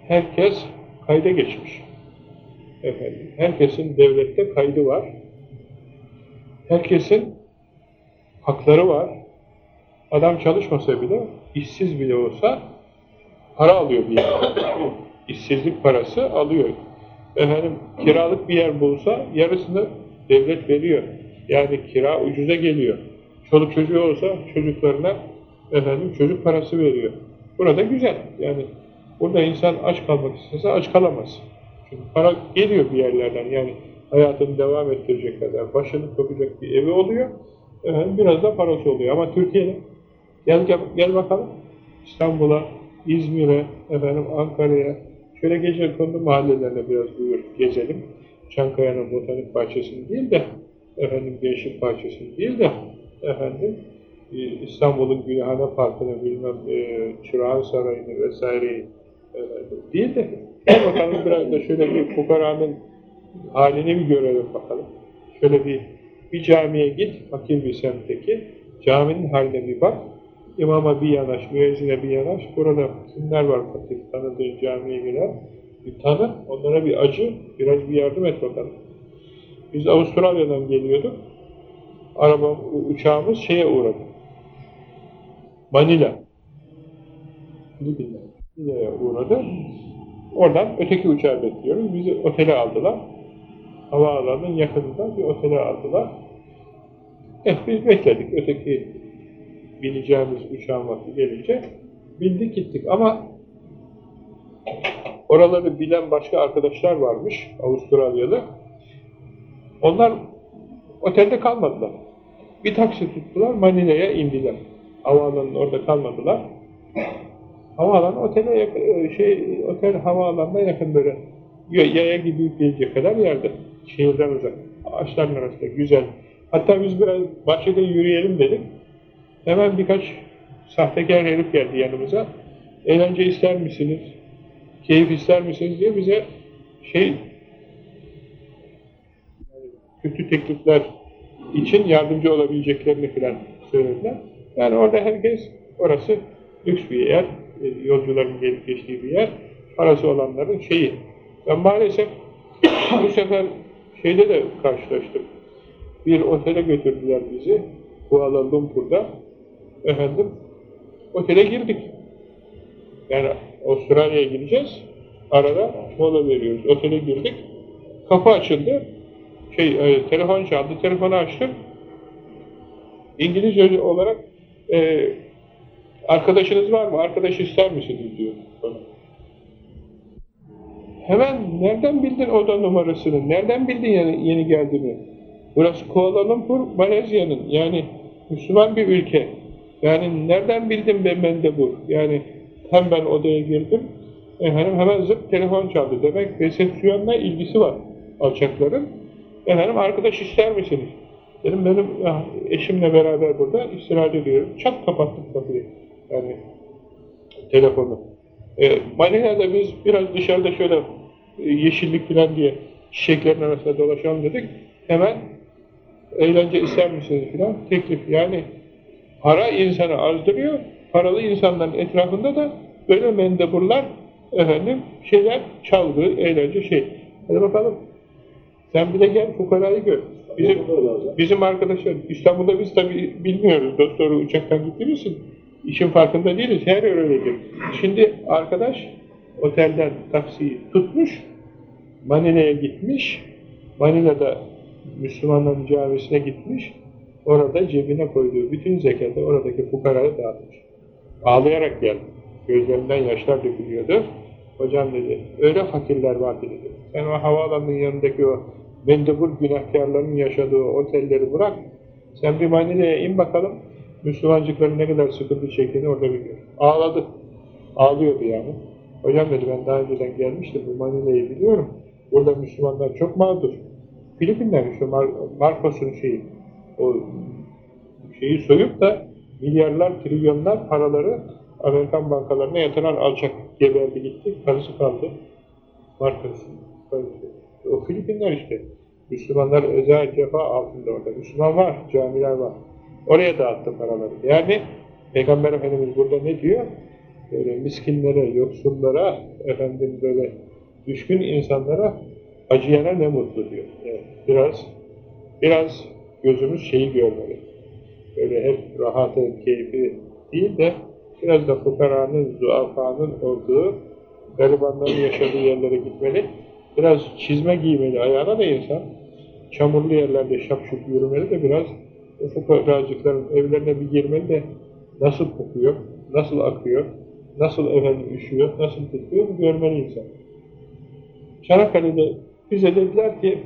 herkes kayda geçmiş. Efendim, herkesin devlette kaydı var. Herkesin hakları var. Adam çalışmasa bile, işsiz bile olsa para alıyor bir yer. İşsizlik parası alıyor. Efendim kiralık bir yer bulsa yarısını devlet veriyor. Yani kira ucuza geliyor. Çoluk çocuğu olsa çocuklarına efendim çocuk parası veriyor. Burada güzel. Yani burada insan aç kalmak istese aç kalamaz. Çünkü para geliyor bir yerlerden. Yani hayatını devam ettirecek kadar başını sokacak bir evi oluyor. Efendim, biraz da parası oluyor. Ama Türkiye'de gel, gel, gel bakalım İstanbul'a, İzmir'e, efendim Ankara'ya şöyle gece kondu mahallelerine biraz buyur gezelim. Çankaya'nın botanik bahçesini değil de efendim Gençlik bahçesini değil de efendim e, İstanbul'un Gülhane Parkı'nı bilmem e, Çırağan Sarayı'nı vesaireyi efendim, değil de bakalım biraz da şöyle bir fukaranın halini bir görelim bakalım. Şöyle bir bir camiye git, fakir bir semtteki caminin haline bir bak. İmama bir yanaş, müezzine bir yanaş. Burada kimler var fakir tanıdığın camiye girer. Bir tanı, onlara bir acı, biraz bir yardım et bakalım. Biz Avustralya'dan geliyorduk. Araba, uçağımız şeye uğradı. Manila. Manila'ya uğradı. Oradan öteki uçağı bekliyoruz. Bizi otele aldılar. Havaalanının yakınında bir otele aldılar. Eh biz bekledik. Öteki bineceğimiz uçağın vakti gelince bindik gittik ama oraları bilen başka arkadaşlar varmış Avustralyalı. Onlar otelde kalmadılar. Bir taksi tuttular, Manila'ya indiler. Havaalanının orada kalmadılar. Havaalanı otele yakın, şey, otel havaalanına yakın böyle yaya gidip gelecek kadar yerde. Şehirden uzak. Ağaçların arasında güzel. Hatta biz biraz bahçede yürüyelim dedik. Hemen birkaç sahtekar herif geldi yanımıza. Eğlence ister misiniz? Keyif ister misiniz diye bize şey kötü teklifler için yardımcı olabileceklerini falan söylediler. Yani orada herkes orası lüks bir yer, e, yolcuların gelip geçtiği bir yer, parası olanların şeyi. Ben maalesef bu sefer şeyde de karşılaştım. Bir otele götürdüler bizi, Kuala Lumpur'da. Efendim, otele girdik. Yani Avustralya'ya gideceğiz. Arada mola veriyoruz. Otele girdik. Kapı açıldı. Şey, e, telefon çaldı. Telefonu açtım. İngilizce olarak e, arkadaşınız var mı? Arkadaş ister misiniz diyor. Hemen nereden bildin oda numarasını? Nereden bildin yani yeni geldiğini? Burası Kuala Lumpur, Malezya'nın yani Müslüman bir ülke. Yani nereden bildim ben Mendebur? Yani hem ben odaya girdim, efendim hemen zıp telefon çaldı. Demek resepsiyonla ilgisi var alçakların. Efendim arkadaş ister misiniz? Dedim benim ah, eşimle beraber burada istirahat ediyorum. Çat kapattım kapıyı. Yani telefonu. E, Manila'da biz biraz dışarıda şöyle e, yeşillik falan diye çiçeklerin arasında dolaşalım dedik. Hemen eğlence ister misiniz filan teklif. Yani para insanı azdırıyor. Paralı insanların etrafında da böyle mendeburlar efendim şeyler çalgı, eğlence şey. Hadi bakalım. Sen bir de gel fukarayı gör. Bizim, bizim arkadaşlar İstanbul'da biz tabi bilmiyoruz. Doktoru uçaktan gittiğimiz için işin farkında değiliz. Her yer öyledir. Şimdi arkadaş otelden taksiyi tutmuş, Manila'ya gitmiş. Manila'da Müslümanların camisine gitmiş. Orada cebine koyduğu bütün zekatı oradaki fukaraya dağıtmış. Ağlayarak geldi. Gözlerinden yaşlar dökülüyordu. Hocam dedi, öyle fakirler var dedi. Sen o havaalanının yanındaki o mendebur günahkarların yaşadığı otelleri bırak. Sen bir Manila'ya in bakalım. Müslümancıkların ne kadar sıkıntı çektiğini orada gör. Ağladı. Ağlıyordu yani. Hocam dedi ben daha önceden gelmiştim. Bu Manila'yı biliyorum. Burada Müslümanlar çok mağdur. Filipinler işte Mar Marcos'un şeyi. O şeyi soyup da milyarlar, trilyonlar paraları Amerikan bankalarına yatıran alçak geberdi gitti. Karısı kaldı. Marcos. O Filipinler işte. Müslümanlar özel cefa altında orada. Müslüman var, camiler var. Oraya dağıttı paraları. Yani Peygamber Efendimiz burada ne diyor? Böyle miskinlere, yoksullara, efendim böyle düşkün insanlara acıyana ne mutlu diyor. Yani biraz biraz gözümüz şeyi görmeli. Böyle hep rahatı, keyfi değil de biraz da fukaranın, zuafanın olduğu, garibanların yaşadığı yerlere gitmeli. Biraz çizme giymeli ayağına da insan. Çamurlu yerlerde şapşup yürümeli de biraz fukaracıkların evlerine bir girmeli de nasıl kokuyor, nasıl akıyor, nasıl efendim üşüyor, nasıl titriyor görmeli insan. Çanakkale'de bize dediler ki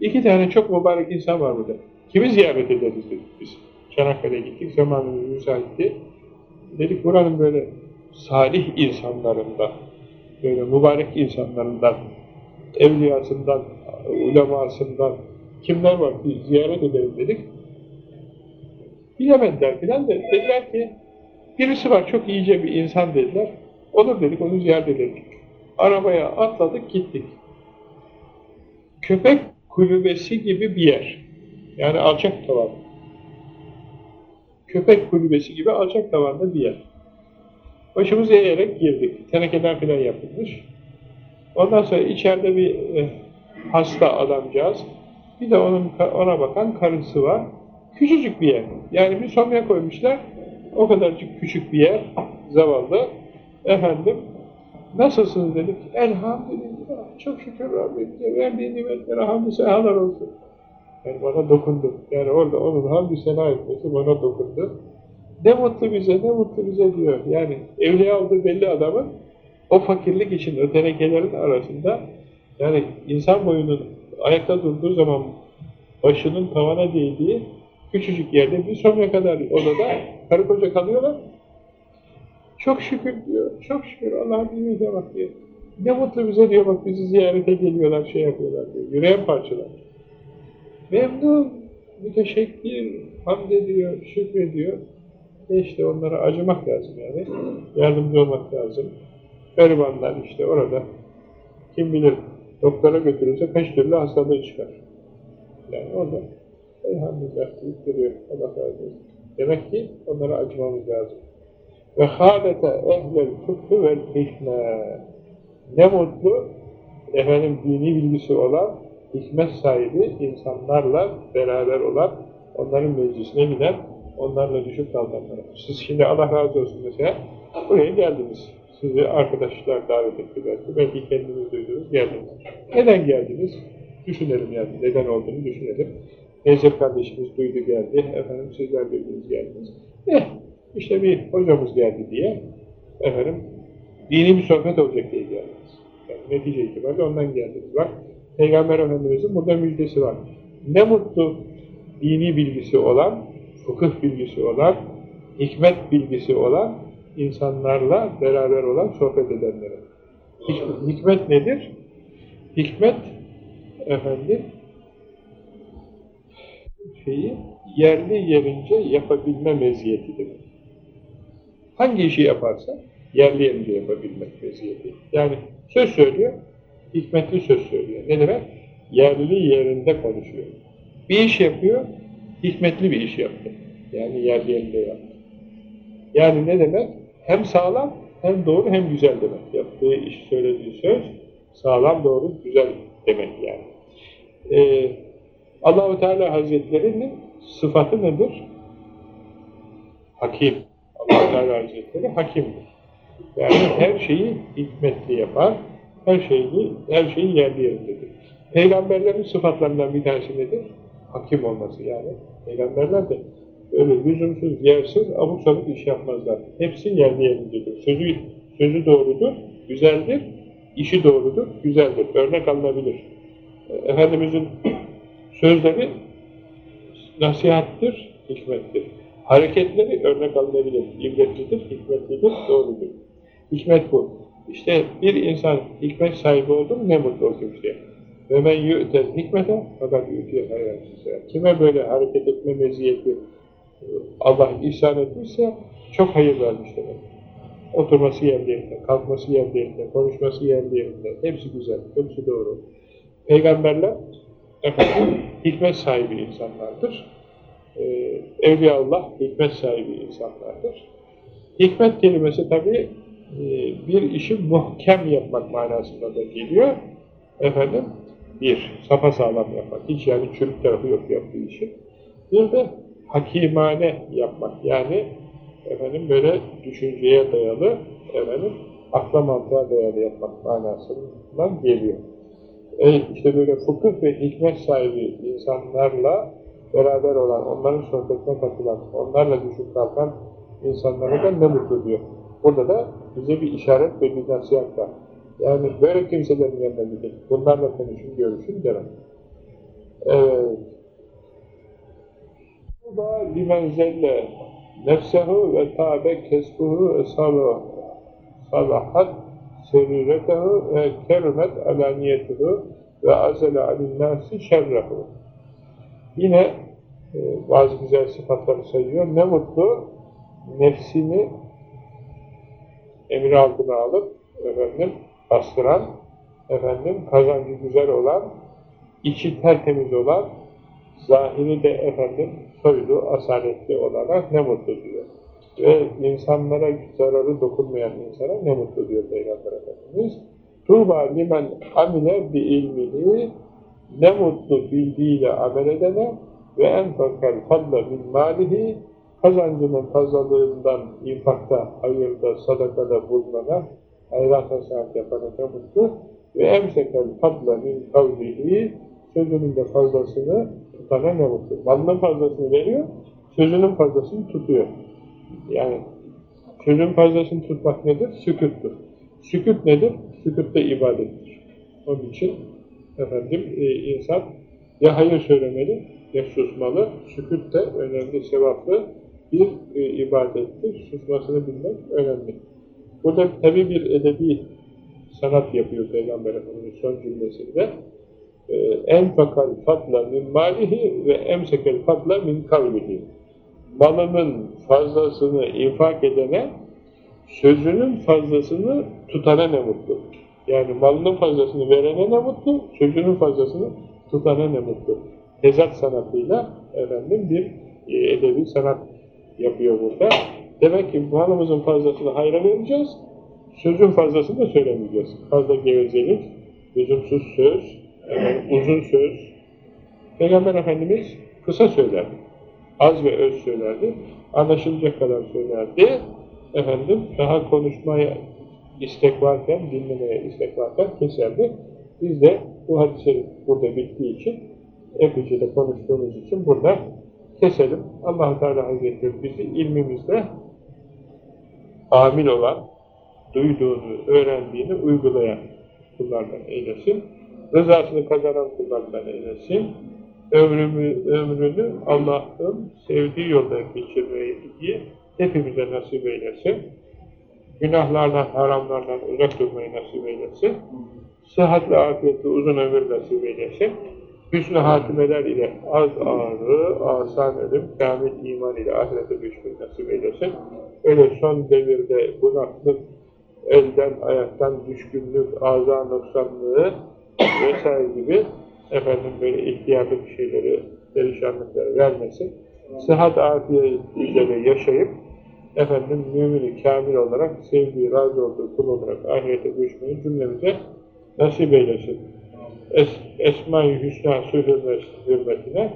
iki tane çok mübarek insan var burada. Kimi ziyaret ederiz dedik biz. Çanakkale'ye gittik, zamanımız müsaitti. Dedik buranın böyle salih insanlarından, böyle mübarek insanlarından, evliyasından, ulemasından kimler var bir ziyaret edelim dedik. Bilemediler filan da dediler ki birisi var çok iyice bir insan dediler. Olur dedik onu ziyaret edelim. Arabaya atladık gittik. Köpek kulübesi gibi bir yer. Yani alçak tavan. Köpek kulübesi gibi alçak tavanda bir yer. Başımızı eğerek girdik. Tenekeden filan yapılmış. Ondan sonra içeride bir e, hasta adamcağız. Bir de onun ona bakan karısı var. Küçücük bir yer. Yani bir somya koymuşlar. O kadarcık küçük bir yer. Zavallı. Efendim nasılsınız dedik. Elhamdülillah. Çok şükür Rabbimize verdiği nimetlere hamdü sehalar olsun. Yani bana dokundu. Yani orada onun hamdü sena etmesi bana dokundu. Ne mutlu bize, ne mutlu bize diyor. Yani evliya olduğu belli adamın o fakirlik için o tenekelerin arasında yani insan boyunun ayakta durduğu zaman başının tavana değdiği küçücük yerde bir somya kadar odada karı koca kalıyorlar. Çok şükür diyor, çok şükür Allah'ın nimetine bak diyor. Ne mutlu bize diyor bak bizi ziyarete geliyorlar, şey yapıyorlar diyor. Yüreğen parçalar. Memnun, müteşekkir, hamd ediyor, şükrediyor. E işte onlara acımak lazım yani. Yardımcı olmak lazım. Garibanlar işte orada kim bilir doktora götürürse kaç türlü hastalığı çıkar. Yani orada elhamdülillah deyip duruyor. Allah razı olsun. Demek ki onlara acımamız lazım. Ve hâlete ehlel fıkhı vel hikme. Ne mutlu efendim dini bilgisi olan, hikmet sahibi insanlarla beraber olan, onların meclisine giden, onlarla düşüp kalkanlara. Siz şimdi Allah razı olsun mesela buraya geldiniz. Sizi arkadaşlar davet etti belki. Belki kendiniz duydunuz, geldiniz. Neden geldiniz? Düşünelim yani. Neden olduğunu düşünelim. Necip kardeşimiz duydu geldi. Efendim sizler duydunuz geldiniz. Eh, işte bir hocamız geldi diye efendim dini bir sohbet olacak diye geldiniz. Yani netice itibariyle ondan geldiniz. Bak Peygamber Efendimiz'in burada müjdesi var. Ne mutlu dini bilgisi olan, fıkıh bilgisi olan, hikmet bilgisi olan insanlarla beraber olan sohbet edenlere. Hikmet nedir? Hikmet efendim şeyi yerli yerince yapabilme meziyetidir. Hangi işi yaparsa yerli yerince yapabilmek meziyeti. Yani söz söylüyor, hikmetli söz söylüyor. Ne demek? Yerli yerinde konuşuyor. Bir iş yapıyor, hikmetli bir iş yaptı. Yani yerli yerinde yaptı. Yani ne demek? Hem sağlam, hem doğru, hem güzel demek. Yaptığı iş, söylediği söz sağlam, doğru, güzel demek yani. Ee, Allahu Teala Hazretleri'nin sıfatı nedir? Hakim. Allah Teala Hazretleri hakimdir. Yani her şeyi hikmetli yapar, her şeyi, her şeyi yerli yerindedir. Peygamberlerin sıfatlarından bir tanesi nedir? Hakim olması yani. Peygamberler de öyle lüzumsuz, yersiz, abuk sabuk iş yapmazlar. Hepsi yerli yerindedir. Sözü, sözü doğrudur, güzeldir, işi doğrudur, güzeldir. Örnek alınabilir. Efendimizin sözleri nasihattir, hikmettir. Hareketleri örnek alınabilir, ibretlidir, hikmetlidir, doğrudur. Hikmet bu. İşte bir insan hikmet sahibi oldu mu ne mutlu o kimseye. Ve men yu'tel hikmete fakat yu'tiye hayatı Kime böyle hareket etme meziyeti Allah ihsan etmişse çok hayır vermiş demek. Oturması yerli yerinde, kalkması yerli yerinde, konuşması yerli yerinde. Hepsi güzel, hepsi doğru. Peygamberler efendim, hikmet sahibi insanlardır. Ee, Evliyaullah hikmet sahibi insanlardır. Hikmet kelimesi tabi e, bir işi muhkem yapmak manasında da geliyor. Efendim, bir, sapasağlam yapmak. Hiç yani çürük tarafı yok yaptığı işi. Bir de hakimane yapmak. Yani efendim böyle düşünceye dayalı, efendim akla mantığa dayalı yapmak manasından geliyor. E işte böyle fıkıh ve hikmet sahibi insanlarla beraber olan, onların sohbetine katılan, onlarla düşüp kalkan insanlara da ne mutlu diyor. Burada da bize bir işaret ve bir nasihat var. Yani böyle kimselerin yanına gidin. Bunlarla konuşun, görüşün derim. Evet. Tuba limen zelle nefsehu ve tabe kesbuhu ve salahat seriretehu ve kerumet alaniyetuhu ve azele alinnâsi şerrehu. Yine e, bazı güzel sıfatları sayıyor. Ne mutlu nefsini emir altına alıp efendim bastıran, efendim kazancı güzel olan, içi tertemiz olan, zahiri de efendim soylu, asaletli olarak ne mutlu diyor. Ve insanlara zararı dokunmayan insana ne mutlu diyor Peygamber Efendimiz. Tuğba limen amile bi ilmihi ne mutlu bildiğiyle amel edene ve en fakal fadla min malihi kazancının fazlalığından infakta, hayırda, sadakada bulunana, hayrat hasenat yapana ne mutlu ve emsekel fadla min kavlihi sözünün de fazlasını tutana ne mutlu. Malının fazlasını veriyor, sözünün fazlasını tutuyor. Yani sözün fazlasını tutmak nedir? Süküttür. Süküt nedir? Süküt de ibadettir. Onun için efendim e, insan ya hayır söylemeli ya susmalı. Süküt de önemli, sevaplı bir e, ibadettir. Susmasını bilmek önemli. Burada tabi bir edebi sanat yapıyor Peygamber Efendimiz son cümlesinde. E, en fakal fatla min malihi ve emsekel fatla min kavlihi. Malının fazlasını infak edene, sözünün fazlasını tutana ne mutlu. Yani malının fazlasını verene ne mutlu, sözünün fazlasını tutana ne mutlu. Tezat sanatıyla efendim bir e, edebi sanat yapıyor burada. Demek ki malımızın fazlasını hayra vereceğiz, sözün fazlasını da söylemeyeceğiz. Fazla gevezelik, lüzumsuz söz, efendim, uzun söz. Peygamber Efendimiz kısa söylerdi. Az ve öz söylerdi. Anlaşılacak kadar söylerdi. Efendim, daha konuşmaya istek varken, dinlemeye istek varken keserdi. Biz de bu hadisleri burada bittiği için, epeyce de konuştuğumuz için burada keselim. allah Teala Hazretleri bizi ilmimizde amil olan, duyduğunu, öğrendiğini uygulayan kullardan eylesin. Rızasını kazanan kullardan eylesin. Ömrümü, ömrünü Allah'ın sevdiği yolda geçirmeyi hepimize nasip eylesin. Günahlardan, haramlardan uzak durmayı nasip eylesin. Sıhhatle, afiyetle uzun ömür nasip eylesin. Hüsnü hatimeler ile az ağrı, asan ölüm, kamil iman ile ahirete düşmeyi nasip eylesin. Öyle son devirde bunaklık, elden, ayaktan düşkünlük, ağza noksanlığı vesaire gibi efendim böyle ihtiyarlık şeyleri, perişanlıkları vermesin. Sıhhat afiyet üzere yaşayıp efendim mümini kamil olarak sevdiği, razı olduğu kul olarak ahirete düşmeyi cümlemize nasip eylesin. Es, Esma-i Hüsna'sı hürmetine,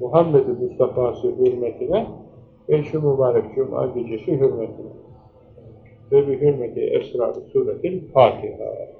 Muhammed-i Mustafa'sı hürmetine ve şu mübarek Cuma gecesi hürmetine ve bir hürmeti esrar-ı suretil Fatiha.